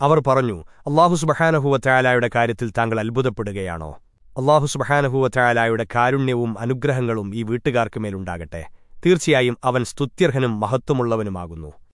അവർ പറഞ്ഞു അള്ളാഹു സുബഹാനഹുവറ്റായാലയുടെ കാര്യത്തിൽ താങ്കൾ അത്ഭുതപ്പെടുകയാണോ? അള്ളാഹു സുബഹാനഹുവറ്റായാലയുടെ കാരുണ്യവും അനുഗ്രഹങ്ങളും ഈ വീട്ടുകാർക്കുമേലുണ്ടാകട്ടെ തീർച്ചയായും അവൻ സ്തുത്യർഹനും മഹത്വമുള്ളവനുമാകുന്നു.